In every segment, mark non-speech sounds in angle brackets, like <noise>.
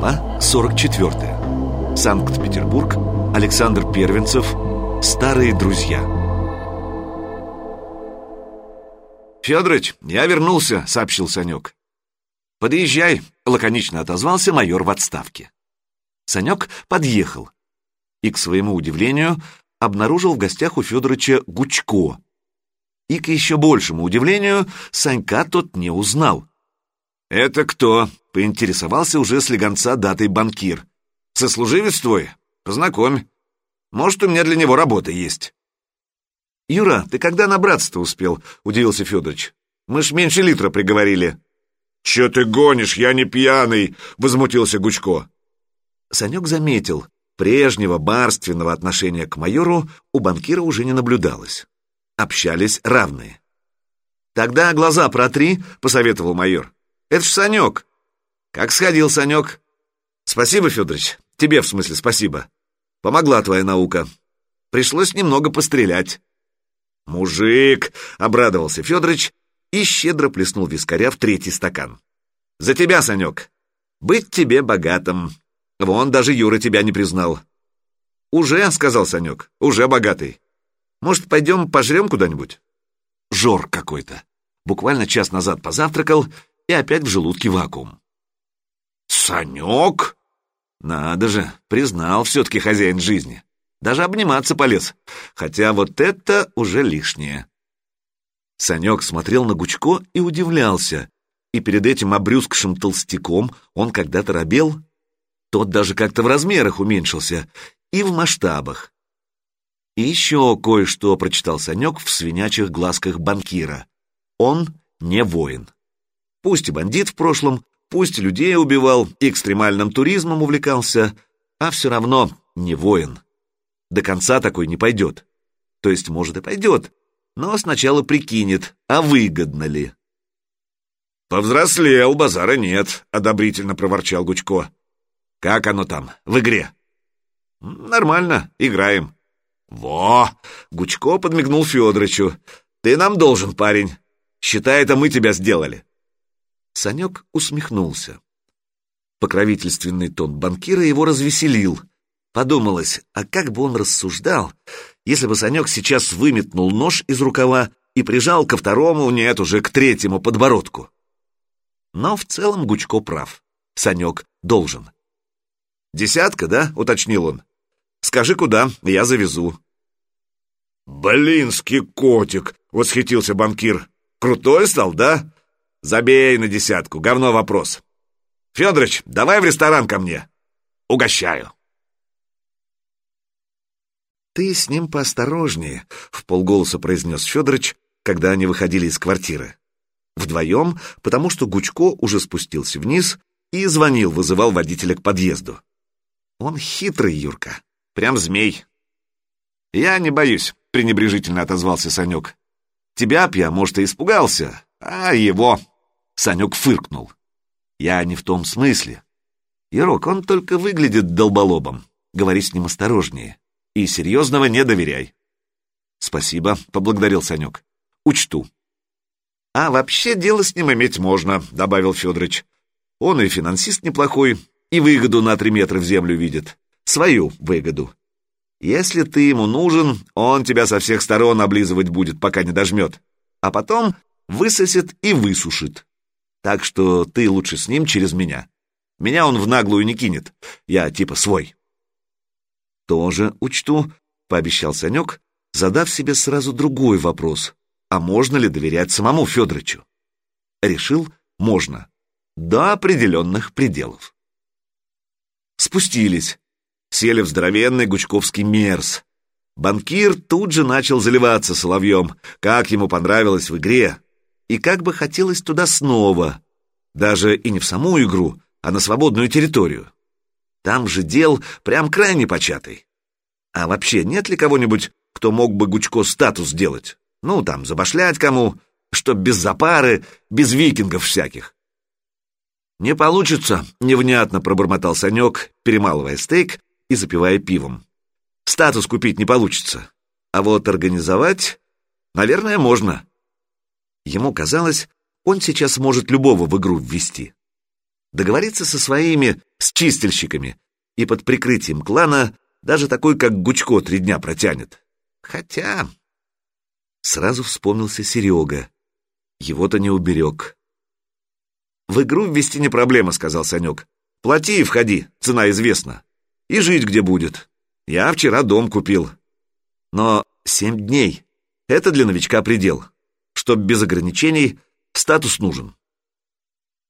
Глава 44. Санкт-Петербург. Александр Первенцев. Старые друзья. «Федорович, я вернулся», — сообщил Санек. «Подъезжай», — лаконично отозвался майор в отставке. Санек подъехал и, к своему удивлению, обнаружил в гостях у Федоровича Гучко. И, к еще большему удивлению, Санька тот не узнал. «Это кто?» — поинтересовался уже слегонца датой банкир. «Сослуживец твой? Познакомь. Может, у меня для него работа есть». «Юра, ты когда на братство успел?» — удивился Федорович. «Мы ж меньше литра приговорили». «Че ты гонишь? Я не пьяный!» — возмутился Гучко. Санек заметил, прежнего барственного отношения к майору у банкира уже не наблюдалось. Общались равные. «Тогда глаза протри», — посоветовал майор. Это ж Санек. Как сходил, Санек? Спасибо, Федорович. Тебе, в смысле, спасибо. Помогла твоя наука. Пришлось немного пострелять. Мужик, обрадовался Федорович и щедро плеснул вискаря в третий стакан. За тебя, Санек. Быть тебе богатым. Вон даже Юра тебя не признал. Уже, сказал Санек, уже богатый. Может, пойдем пожрем куда-нибудь? Жор какой-то. Буквально час назад позавтракал и опять в желудке вакуум. «Санек?» Надо же, признал все-таки хозяин жизни. Даже обниматься полез, хотя вот это уже лишнее. Санек смотрел на Гучко и удивлялся, и перед этим обрюзгшим толстяком он когда-то робел. Тот даже как-то в размерах уменьшился и в масштабах. И еще кое-что прочитал Санек в свинячих глазках банкира. Он не воин. Пусть бандит в прошлом, пусть людей убивал экстремальным туризмом увлекался, а все равно не воин. До конца такой не пойдет. То есть, может, и пойдет, но сначала прикинет, а выгодно ли. «Повзрослел, базара нет», — одобрительно проворчал Гучко. «Как оно там, в игре?» «Нормально, играем». «Во!» — Гучко подмигнул Федорычу. «Ты нам должен, парень. Считай, это мы тебя сделали». Санек усмехнулся. Покровительственный тон банкира его развеселил. Подумалось, а как бы он рассуждал, если бы Санек сейчас выметнул нож из рукава и прижал ко второму, нет, уже к третьему подбородку. Но в целом Гучко прав. Санек должен. «Десятка, да?» — уточнил он. «Скажи, куда, я завезу». «Блинский котик!» — восхитился банкир. «Крутой стал, да? Забей на десятку, говно вопрос. Федорович, давай в ресторан ко мне. Угощаю. Ты с ним поосторожнее, в полголоса произнес Федорович, когда они выходили из квартиры. Вдвоем, потому что Гучко уже спустился вниз и звонил, вызывал водителя к подъезду. Он хитрый, Юрка, прям змей. Я не боюсь, пренебрежительно отозвался Санек. Тебя б я, может, и испугался, а его Санек фыркнул. «Я не в том смысле. Ярок, он только выглядит долболобом. Говори с ним осторожнее. И серьезного не доверяй». «Спасибо», — поблагодарил Санек. «Учту». «А вообще дело с ним иметь можно», — добавил Федорович. «Он и финансист неплохой, и выгоду на три метра в землю видит. Свою выгоду. Если ты ему нужен, он тебя со всех сторон облизывать будет, пока не дожмет. А потом высосет и высушит. Так что ты лучше с ним через меня. Меня он в наглую не кинет. Я типа свой. Тоже учту, пообещал Санек, задав себе сразу другой вопрос. А можно ли доверять самому Федоровичу? Решил, можно. До определенных пределов. Спустились. Сели в здоровенный гучковский мерз. Банкир тут же начал заливаться соловьем, как ему понравилось в игре, и как бы хотелось туда снова, даже и не в саму игру, а на свободную территорию. Там же дел прям крайне початый. А вообще нет ли кого-нибудь, кто мог бы Гучко статус сделать? Ну, там, забашлять кому, чтоб без запары, без викингов всяких. «Не получится», — невнятно пробормотал Санек, перемалывая стейк и запивая пивом. «Статус купить не получится. А вот организовать, наверное, можно». Ему казалось, он сейчас может любого в игру ввести. договориться со своими, с чистильщиками, и под прикрытием клана даже такой, как Гучко, три дня протянет. Хотя... Сразу вспомнился Серега. Его-то не уберег. «В игру ввести не проблема», — сказал Санек. «Плати и входи, цена известна. И жить где будет. Я вчера дом купил. Но семь дней — это для новичка предел. Чтоб без ограничений, статус нужен».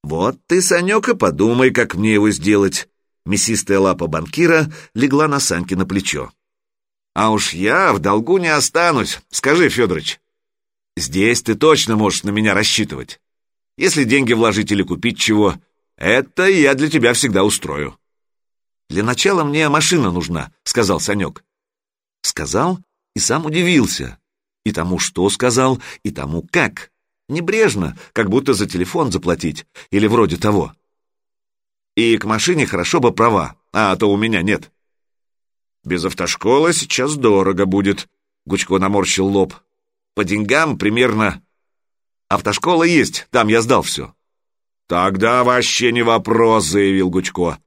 «Вот ты, Санек, и подумай, как мне его сделать». Мясистая лапа банкира легла на Саньки на плечо. «А уж я в долгу не останусь, скажи, Федорович. Здесь ты точно можешь на меня рассчитывать. Если деньги вложить или купить чего, это я для тебя всегда устрою». «Для начала мне машина нужна», — сказал Санек. Сказал и сам удивился. И тому, что сказал, и тому, как. Небрежно, как будто за телефон заплатить, или вроде того. И к машине хорошо бы права, а то у меня нет. Без автошколы сейчас дорого будет, Гучко наморщил лоб. По деньгам примерно... Автошкола есть, там я сдал все. Тогда вообще не вопрос, заявил Гучко.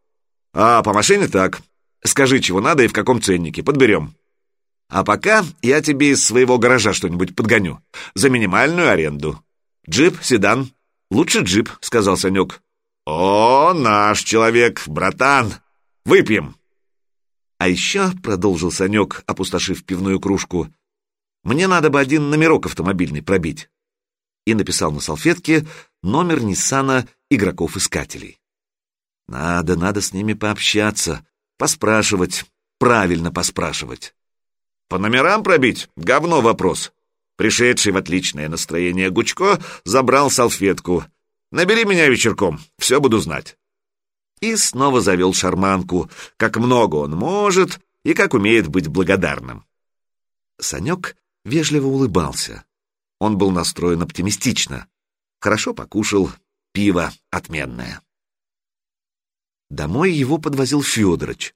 А по машине так. Скажи, чего надо и в каком ценнике, подберем. А пока я тебе из своего гаража что-нибудь подгоню. За минимальную аренду. «Джип, седан. Лучше джип», — сказал Санек. «О, наш человек, братан! Выпьем!» «А еще», — продолжил Санек, опустошив пивную кружку, «мне надо бы один номерок автомобильный пробить». И написал на салфетке номер Ниссана игроков-искателей. «Надо, надо с ними пообщаться, поспрашивать, правильно поспрашивать». «По номерам пробить? Говно вопрос. Пришедший в отличное настроение Гучко забрал салфетку. «Набери меня вечерком, все буду знать». И снова завел шарманку, как много он может и как умеет быть благодарным. Санек вежливо улыбался. Он был настроен оптимистично. Хорошо покушал, пиво отменное. Домой его подвозил Федорович.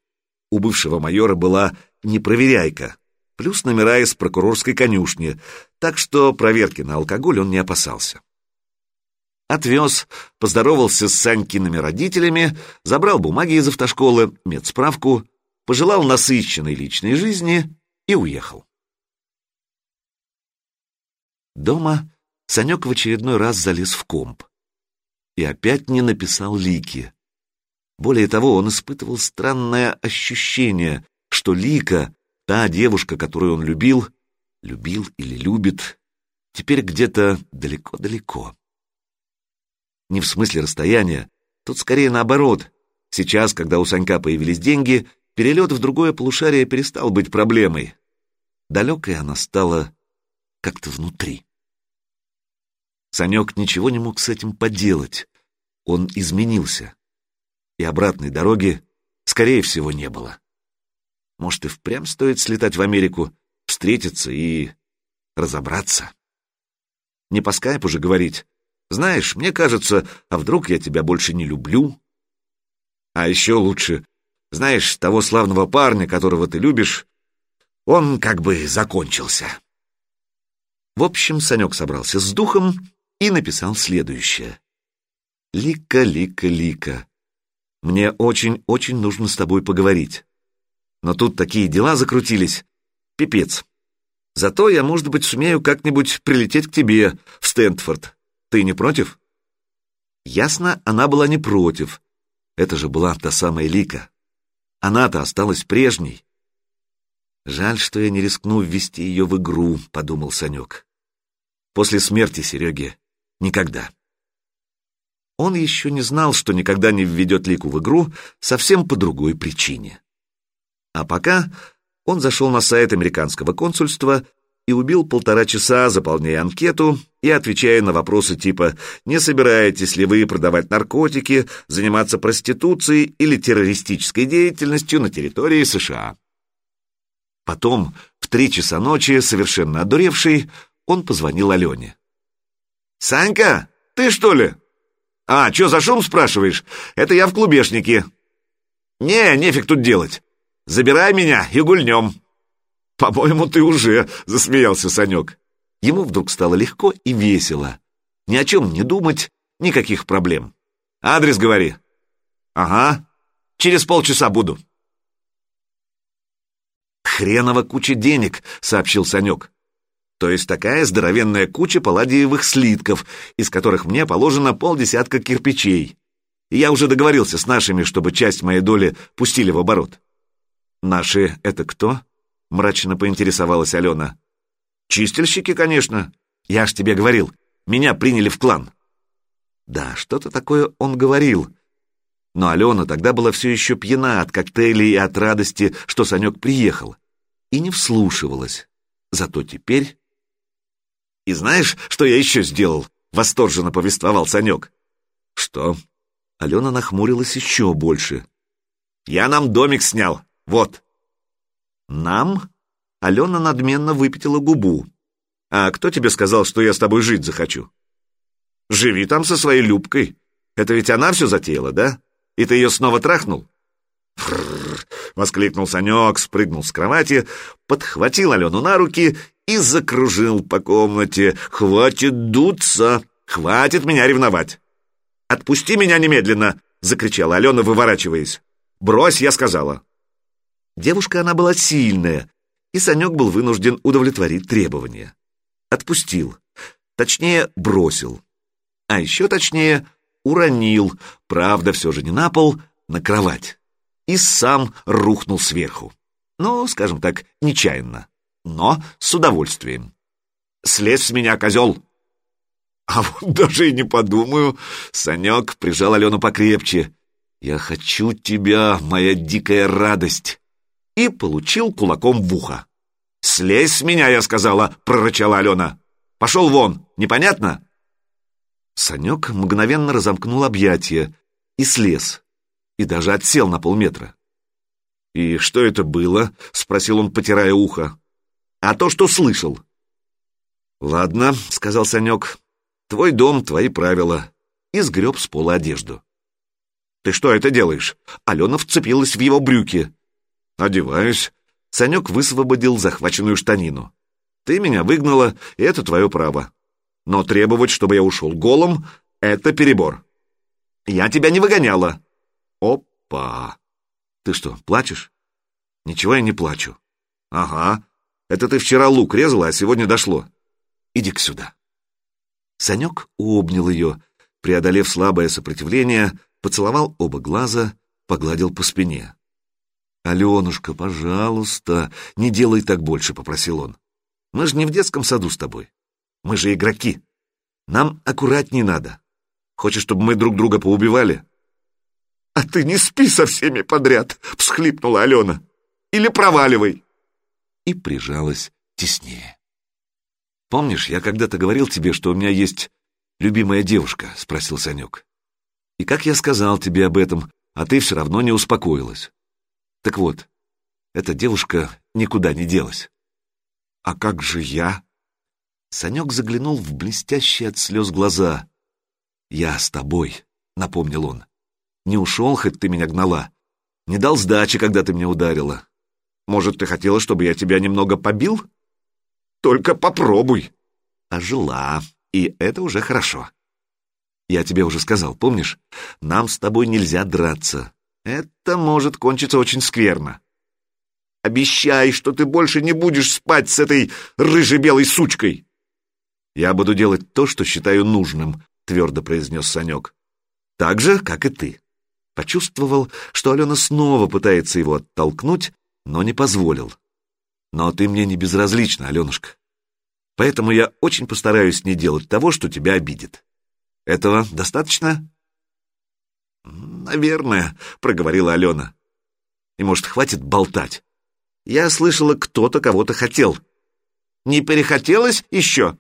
У бывшего майора была непроверяйка, плюс номера из прокурорской конюшни, так что проверки на алкоголь он не опасался. Отвез, поздоровался с Санькиными родителями, забрал бумаги из автошколы, медсправку, пожелал насыщенной личной жизни и уехал. Дома Санек в очередной раз залез в комп и опять не написал Лики. Более того, он испытывал странное ощущение, что Лика Та девушка, которую он любил, любил или любит, теперь где-то далеко-далеко. Не в смысле расстояния, тут скорее наоборот. Сейчас, когда у Санька появились деньги, перелет в другое полушарие перестал быть проблемой. Далекой она стала как-то внутри. Санек ничего не мог с этим поделать. Он изменился. И обратной дороги, скорее всего, не было. Может, и впрямь стоит слетать в Америку, встретиться и разобраться. Не по скайпу же говорить. Знаешь, мне кажется, а вдруг я тебя больше не люблю? А еще лучше, знаешь, того славного парня, которого ты любишь, он как бы закончился. В общем, Санек собрался с духом и написал следующее. «Лика, Лика, Лика, мне очень-очень нужно с тобой поговорить. Но тут такие дела закрутились. Пипец. Зато я, может быть, сумею как-нибудь прилететь к тебе в Стэнфорд. Ты не против? Ясно, она была не против. Это же была та самая Лика. Она-то осталась прежней. Жаль, что я не рискну ввести ее в игру, подумал Санек. После смерти Сереги никогда. Он еще не знал, что никогда не введет Лику в игру совсем по другой причине. А пока он зашел на сайт американского консульства и убил полтора часа, заполняя анкету и отвечая на вопросы типа «Не собираетесь ли вы продавать наркотики, заниматься проституцией или террористической деятельностью на территории США?» Потом, в три часа ночи, совершенно одуревший, он позвонил Алене. «Санька, ты что ли?» «А, что за шум, спрашиваешь? Это я в клубешнике». «Не, нефиг тут делать. Забирай меня и гульнем». «По-моему, ты уже», — засмеялся Санек. Ему вдруг стало легко и весело. Ни о чем не думать, никаких проблем. «Адрес говори. Ага, через полчаса буду. «Хреново куча денег», — сообщил Санек. «То есть такая здоровенная куча палладиевых слитков, из которых мне положено полдесятка кирпичей. И я уже договорился с нашими, чтобы часть моей доли пустили в оборот». «Наши — это кто?» — мрачно поинтересовалась Алена. «Чистильщики, конечно. Я ж тебе говорил, меня приняли в клан». Да, что-то такое он говорил. Но Алена тогда была все еще пьяна от коктейлей и от радости, что Санек приехал, и не вслушивалась. Зато теперь... «И знаешь, что я еще сделал?» — восторженно повествовал Санек. «Что?» Алена нахмурилась еще больше. «Я нам домик снял. Вот». «Нам?» Алена надменно выпятила губу. «А кто тебе сказал, что я с тобой жить захочу?» «Живи там со своей Любкой. Это ведь она все затеяла, да? И ты ее снова трахнул?» «Фрррр!» — воскликнул Санек, спрыгнул с кровати, подхватил Алену на руки и закружил по комнате. «Хватит дуться! Хватит меня ревновать!» «Отпусти меня немедленно!» — закричала Алена, выворачиваясь. «Брось!» — я сказала. Девушка она была сильная, и Санек был вынужден удовлетворить требования. Отпустил. Точнее, бросил. А еще точнее, уронил, правда, все же не на пол, на кровать. И сам рухнул сверху. Ну, скажем так, нечаянно, но с удовольствием. «Слезь с меня, козел!» «А вот <laughs> даже и не подумаю!» Санек прижал Алену покрепче. «Я хочу тебя, моя дикая радость!» И получил кулаком в ухо. «Слезь с меня, я сказала!» — прорычала Алена. «Пошел вон! Непонятно?» Санек мгновенно разомкнул объятия и слез, и даже отсел на полметра. «И что это было?» — спросил он, потирая ухо. «А то, что слышал». «Ладно», — сказал Санек, — «твой дом, твои правила». И сгреб с пола одежду. «Ты что это делаешь?» Алена вцепилась в его брюки. «Одеваюсь». Санек высвободил захваченную штанину. «Ты меня выгнала, и это твое право. Но требовать, чтобы я ушел голым, — это перебор. Я тебя не выгоняла». «Опа! Ты что, плачешь?» «Ничего я не плачу». «Ага. Это ты вчера лук резала, а сегодня дошло. Иди-ка сюда». Санек обнял ее, преодолев слабое сопротивление, поцеловал оба глаза, погладил по спине. «Аленушка, пожалуйста, не делай так больше», — попросил он. «Мы же не в детском саду с тобой. Мы же игроки. Нам аккуратней надо. Хочешь, чтобы мы друг друга поубивали?» «А ты не спи со всеми подряд», — всхлипнула Алена. «Или проваливай». И прижалась теснее. «Помнишь, я когда-то говорил тебе, что у меня есть любимая девушка?» — спросил Санек. «И как я сказал тебе об этом, а ты все равно не успокоилась. Так вот, эта девушка никуда не делась. А как же я? Санек заглянул в блестящие от слез глаза. «Я с тобой», — напомнил он. «Не ушел, хоть ты меня гнала. Не дал сдачи, когда ты меня ударила. Может, ты хотела, чтобы я тебя немного побил? Только попробуй». А жила, и это уже хорошо. Я тебе уже сказал, помнишь? Нам с тобой нельзя драться. Это может кончиться очень скверно. Обещай, что ты больше не будешь спать с этой рыже-белой сучкой. Я буду делать то, что считаю нужным, твердо произнес Санек. Так же, как и ты. Почувствовал, что Алена снова пытается его оттолкнуть, но не позволил. Но ты мне не безразлична, Аленушка. Поэтому я очень постараюсь не делать того, что тебя обидит. Этого достаточно? «Наверное», — проговорила Алена. «И, может, хватит болтать? Я слышала, кто-то кого-то хотел». «Не перехотелось еще?»